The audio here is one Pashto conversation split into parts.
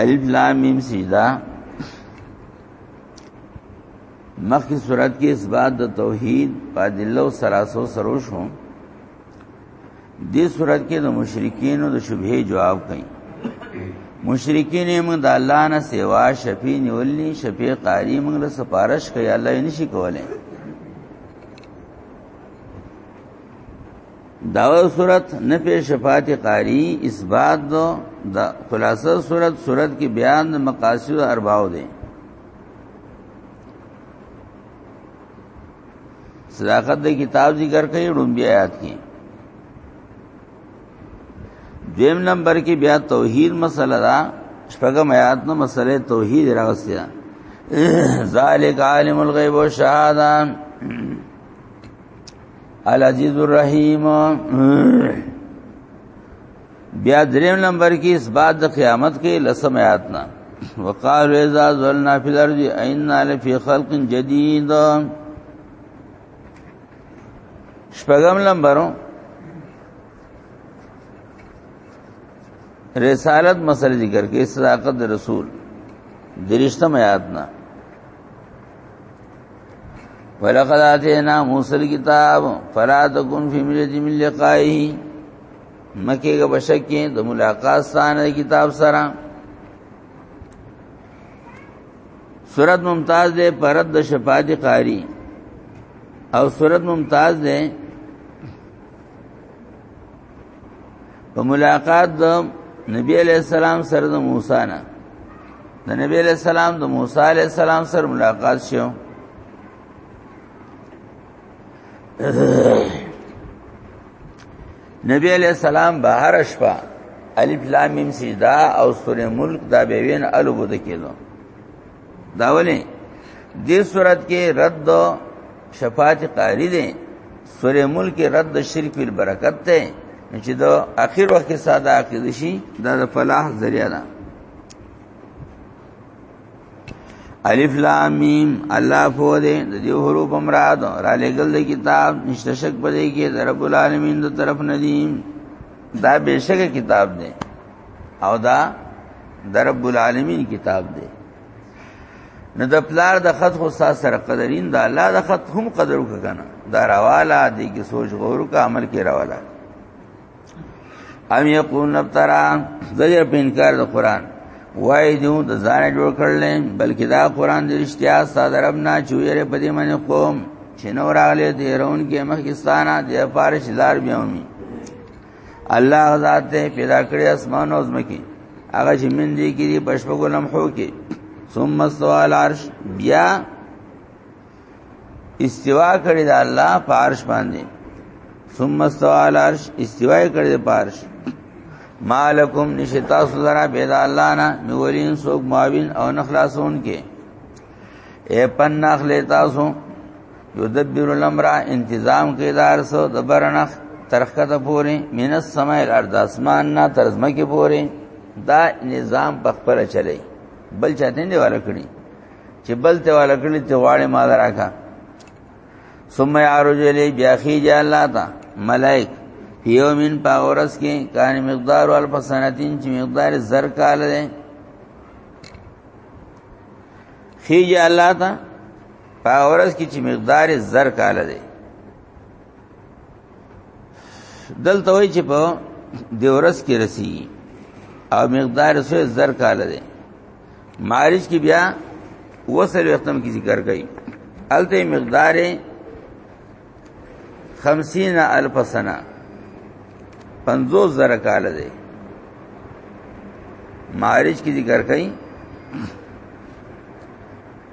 الف لام میم سیدا مخکې صورت کې اثبات د توحید په دلو سراسو سرو شو دې صورت کې د مشرکین او د شبهه جواب کړي مشرکین موږ د الله نه سیوا شفیع نیولنی شفیع قاری موږ له سفارش کوي الله یې نشي کولای دا صورت نه په شفاعت قاری اثبات دو دا خلاصه صورت صورت کې بیان مقاصد ارباو دي صداقت د کتاب ذکر کوي ډومبي آیات کې دیم نمبر کې بیا توحید مسله دا شپږم آیات نو مسله توحید راغستې ده ذالک عالم الغیب والشهاده العزیز الرحیم بیا دریم نمبر کې اس بعد د قیامت کې لسم آیات نه وقال اذا زلنا في الارض انا لفي خلق جديد شپږم نمبرو رسالت مسله ذکر کې صداقت رسول درشتم آیات نه ولقد اتینا موسی الكتاب فلا تكن في مرية من لقائه مکه کا بشکه د ملاقات ستانه کتاب سره سورت ممتاز دے پرد د شفاعت قاری او سورت ممتاز دے په ملاقات د نبی علیہ السلام سره د موسی نه د نبی علیہ السلام د موسی علیہ السلام سره ملاقات شو نبی علیہ السلام بهر شپه الف لام میم سجدا او سوره ملک دا به وین الو بده کېدو دا ولې دې صورت کې رد شفاعت قاری دی سورې ملک رد شرک البرکت ده چې دا اخر وخت کې ساده عقید شي دا د فلاح ذریعہ ده الف لام میم الله فو دې د دې حروف مراد را لګل د کتاب نشته شک پدې کې د رب العالمین د طرف ندیم دا بهشکه کتاب دی او دا د رب العالمین کتاب دی نه د پلار د خط خو سره قدرین دا الله د خط هم قدر وکنه دا رواله دی کې سوچ غور کا عمل کې رواله ام یقون ابترا زجر په انکار د قران وای دیو د ځان جوړ کړل بلکې دا قران د رښتیا ساده رب نه چویره په دې باندې قوم چې نور علی دیرون کې مخکستانه د فارش لار بیاومی الله ذات ته پیدا کړی اسمان او زمکی هغه چې من دي کې پښپګو لمحو کې ثم سوال عرش بیا استوا کړی دا الله په عرش باندې ثم سوال عرش استوا کړی د پارش مالکم نشتا سره بيد الله نه مولین سوق معاون او نخلاصون کې اے پن نخلې تاسو یدبر الامر انتظام کې دار سو د برنخ ترخته پوري من السماء الارض اسمان نه ترزمه کې پوري دا نظام په خپل چلی بل چاته نه ورکړي چې بل ته ورکړي ته واړې ما دراکا ثم يعرج الي بياخي جاء الله تا ملائک یومن پاورس کې کان مقدار الف سنتین چې مقدار زر کال دی خیج الله تا په ورځ کې چې مقدار زر کال دی دلته وای چې په د ورځ کې رسی او مقدار سو زر کال دی معارج کې بیا وصل وختم کی ذکر کړي الته مقدار 50 الف سنه 50 زر کال دی معارج کی ذکر کړي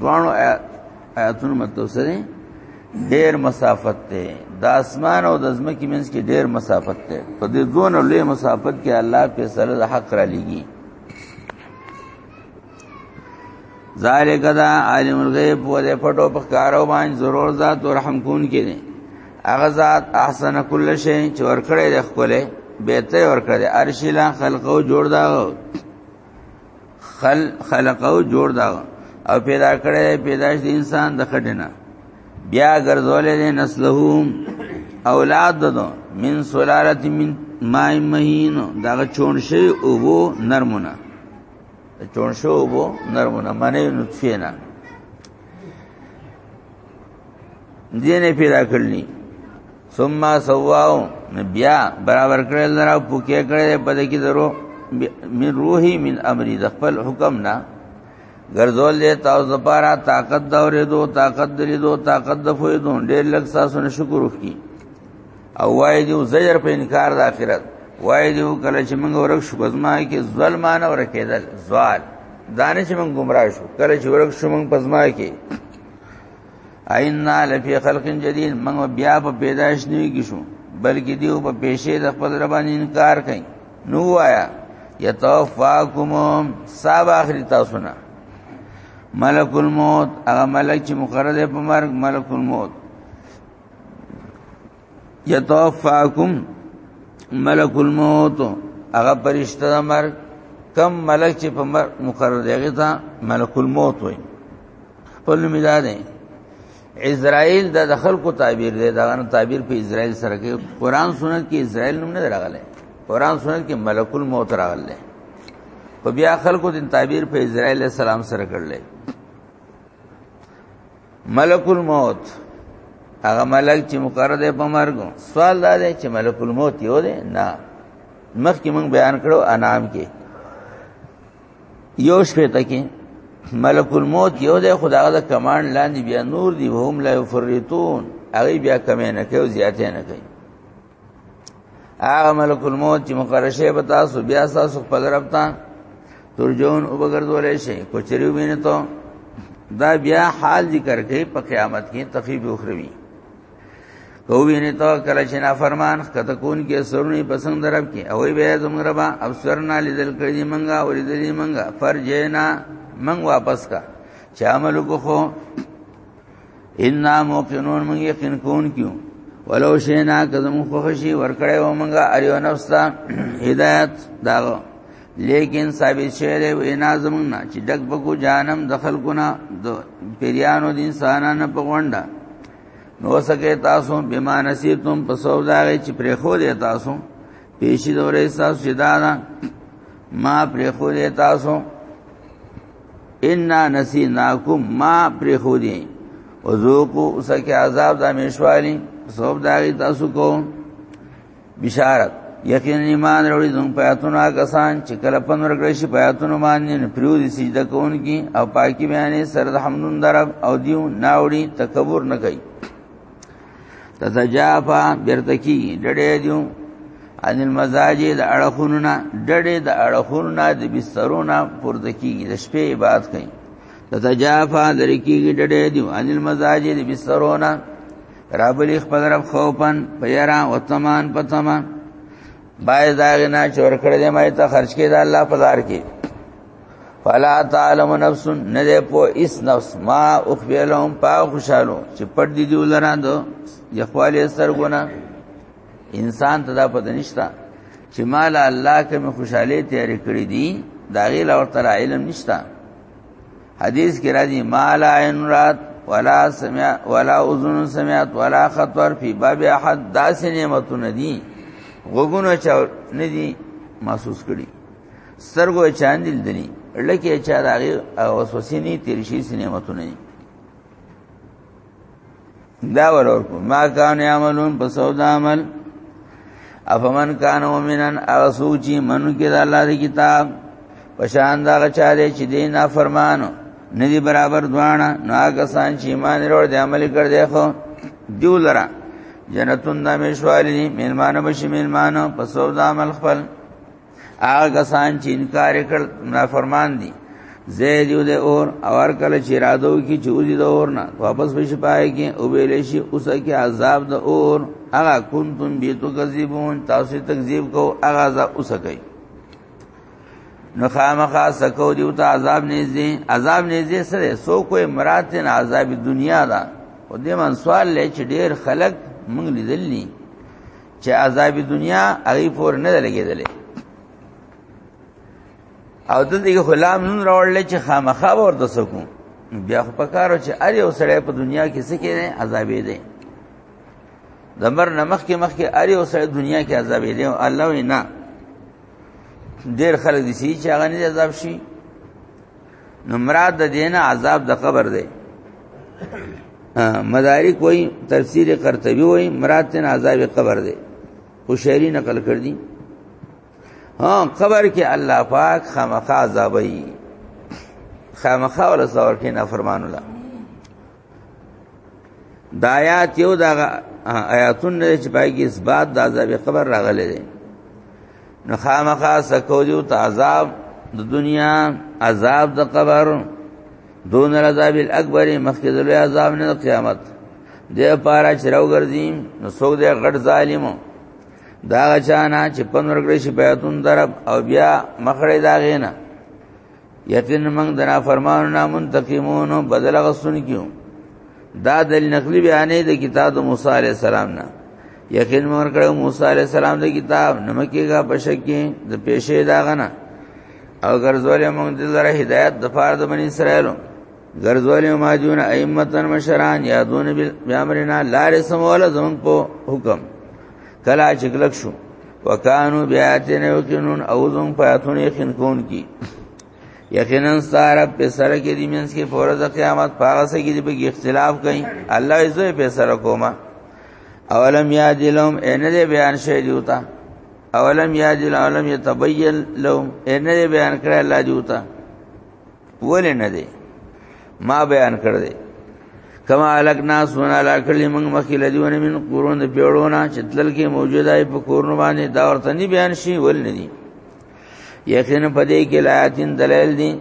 دوانو آیاتونو مطلب سره ډیر مسافت ته د اسمان او د زمکې منځ کې ډیر مسافت ته په دې دوه نو لوی مسافت کې الله په سره د حق را لګي ذالک دا عالم الغیب و دې پټو په کارو باندې ضرور ذات او رحم کون کې دي هغه ذات احسن کل شی چې ورکړې د خپل بیت ورکړې ارشلا خلقو جوړ دا خل خلقه او جوړ دا او پیدا کړی پیدائش د انسان د خټنه بیا ګرځولې د نسلهم اولاد ددو من سلالت من ماء مهین دا چون شی او وو نرمونه چون شو وو نرمونه معنی نطفه نه دینه پیدا کړلی ثم سواو بیا برابر کړل نه پوکې کړې په دې کې درو من روحي من امري د خپل حکم نه ګرځول دې تاسو لپاره طاقت دا ورې دو طاقت درې دو طاقت د فوې دو ډېر لږ تاسو نه شکر وکړي او وای دې زجر په انکار د آخرت وای دې کله چې موږ ورک شو بزما کې ظلمانه ورکېدل زوال دانه چې موږ گمراه شو کله چې ورک شو موږ پزما کې اینا لفی خلق جدید من بیا په پیدائش نیو کی شو بلکې دیو په پیشه د خپل ربان انکار کین نو وایا یتوفاکم صاحب اخری تاسو نه ملک الموت هغه ملک چې مقرر دی په مرګ ملک الموت یتوفاکم ملک الموت هغه پرشتہ د مرګ کم ملک چې په مقرر دی هغه ته ملک الموت وایي خپل نوم دا دی اسرائیل د دخل کو تعبیر دی دا غن تعبیر په اسرائیل سره کې قران سنت کې اسرائیل نوم نه راغلی قران سنت کې ملک الموت راغلی په بیا خلکو د تعبیر په اسرائیل السلام سره کړل ملک الموت هغه ملک چې مقرر دی په مرګ سوال دا دی چې ملک الموت یو دی نه مخکې موږ بیان کړو انعام کې یو شپه تکي ملک الموت یو د خدای د کمانډ لاندې بیا نور دی هم لا یفرتون هغه بیا کمې نه کوي زیاتې نه کوي هغه ملک الموت چې مقرر شي به تاسو بیا تاسو په طرف ته ترجون او بغردول شي کوچریو مینه ته دا بیا حال ذکر کوي په قیامت کې تخیب اخروی او ویني تو کله چې نافرمان کته کون کې سرونه پسند درب کې او به زموږ ربا او سرنا لیدل کړی منګه او لیدل منګه فرجینا من واپس کا چې عمل کو خو ان موقنون من یقین کون کیو ولو شینا کزم خوشی ورکړې و منګه اریو نفس ته هدایت دا لیکن ثابت شعر و انا زمنا چې دک بکو جانم دخل کنا پیریانو د انسانانو په غونډه نو سکه تاسو بما نسیتم په سو دا چې پرې خو دې تاسو پیشي دورې تاسو سیدانا ما پرې خو دې تاسو ان نسیناکم ما پرې خو دې او ذوقو سکه عذاب د مشوالی سو دا تاسو کو بشارت یقینا ایمان وروړي زموږ پیاتونه کسان چې کله پن ورګړې شي پیاتونه باندې پریو دي سجده کوونکی او پاکي بیانې سره د حمدون درب او دیو ناوړي تکبر نه کوي تتجافا برتکی ډډې دیو ان المزاج د اړخوننا ډډې د اړخوننا د بسترونه پورته کیږي د شپې عبادت کوي تتجافا درکیږي ډډې دیو ان المزاج د بسترونه رابلی خپل رب خوفن پیرا او تمان په تمان بای داغنا چور کړی دی مې ته خرج کړي د الله په لار کې فلا تعلم نفس نه ده په اس نفس ما اخبلهم پا خوشالو چې پټ دي دی ولران دو یخوالی سرګونه انسان ته دا پته نشتا چې مال الله کوم خوشاله تیار کړی دي دا غي لور تر علم نشتا حدیث کې راځي ما لا عین رات ولا سمع ولا اذن سمعت ولا خطر فی باب احد داس نعمتونه دي غوګونو چا نه دي محسوس کړي سترګو چا نه دي لکه چا راغي او وسوسې نه تیرشي نعمتونه دي دا ورور کو ما کان یعملون په سودا عمل افمن کان مومنن او سوچی من کې د الله دی کتاب پشان دا غچاره چې دین نه فرمانو ندی برابر دوانا نو هغه سان چې ایمان وروړ دی عمل کړ دی خو دیو لرا جنتون د مشوالی میلمانه بشی میلمانه په سودا عمل خپل هغه کسان چې انکار کړ نافرمان دي زید یو د اور اور کله چې رادو کی چوزي د اور نه واپس وشي پای کې او ویل شي اوس کې عذاب د اور هغه کنتم بیتو کذبون تاسو تکذیب کو هغه ز اوس کوي نو خامخا سکو دیو ته عذاب نږدې عذاب نږدې سره سو کوی مراد تن عذاب دنیا دا او دې من سوال لې چې ډیر خلک موږ لیدلنی چې عذاب دنیا هغه پور نه لګیدل او د دې غلام نن راوړل چې خامخا ورته سکو بیا خو پکارو چې ار یو سړی په دنیا کې څه کېږي عذابې دی د مر نمخ کې مخ کې ار یو سړی دنیا کې عذابې دی او الله وینا ډیر خلک دي چې هغه نه عذاب شي نو مراد د دینه عذاب د قبر دی مدارک وای تفسیر قرطبی وای مراد تن عذاب قبر دی خو شعری نقل کړ دی ها قبر کې الله پاک خامخا عذابای خامخا ول سور کې نه فرمان الله د آیات یو د آیاتونه چې پای کې اثبات د عذاب قبر راغلي دي نو خامخا سکو دیو ته عذاب د دنیا عذاب د قبر دون العذاب الاکبر مخکې د لوی عذاب نه قیامت د پاره چرو ګرځیم نو څوک دې غټ ظالمو دا چانا چې پنور کړی شي پیاتون درب او بیا مخړې دا غینا یتن موږ د نافرمانو نه منتقمون بدل غسن کیو دا د نقلی بیانې د کتاب موسی علی السلام نه یقین مور کړو موسی علی السلام د کتاب نمکیګه بشکی د پیشې دا غنه او ګرځولې موږ د لره هدایت د فار د بنی اسرائیلو ګرځولې ما جون ائمتن مشران یادون بیامرنا لار سمول زمون په حکم کلا چې کلک شو وکانو بیاتین یقینون او زم پیاتون یقین کون کی یقینا سارا په سره کې دی مینس کې فورز قیامت پاغه سره کې دی اختلاف کئ الله عزوجل په سره کوما اولم یاد لهم ان دې بیان شې دیوتا اولم یاد لهم یتبین لهم ان دې بیان کړه الله دیوتا ولې نه دی ما بیان کړ دی کما الک ناس ونا لا کړی موږ مخکې لدیونه من قرون د پیړونه چې تل کې موجوده ای په کورن باندې دا ورته نه بیان شي ول نه دي یقینا پدې کې لایاتین دلایل دي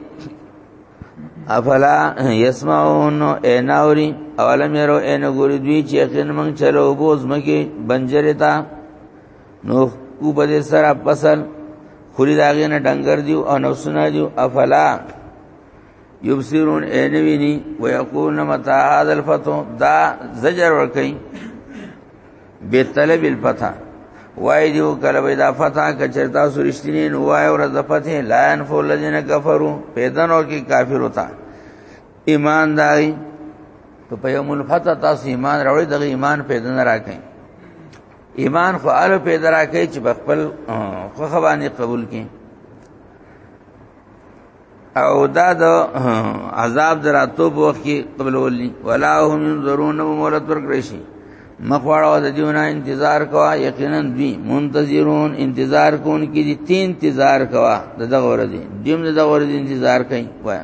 افلا یسمعون ایناوری اولم یرو اینګوری دوی چې یقینا موږ چلو بوز مکه بنجرتا نو کو په دې سره فصل خوري داغه نه ډنګر دی او نفسونه دی افلا یبصرون اینوینی ویقول متا هذا الفتو دا زجر ور کوي به طلب الفتح وای دیو کله به دا فتح کچرتا سرشتنی نو وای ور د فتح لا انفو الذين كفروا پیدا نو کی کافر ہوتا ایمان دای ته په یوم الفتح تاسو ایمان راوړی دغه ایمان پیدا نه راکئ ایمان خو اره پیدا راکې چې خپل خو خواني قبول کړي او دا د عذاب دراتو په وخت کې قبل ولي ولا هم ينظرون مولت ورکړي شي مخواړه د دیونه انتظار کوا یقینا دوی منتظرون انتظار کون کی دي تین انتظار کوا دغه ور دي دیم دغه ور دي انتظار کوي وای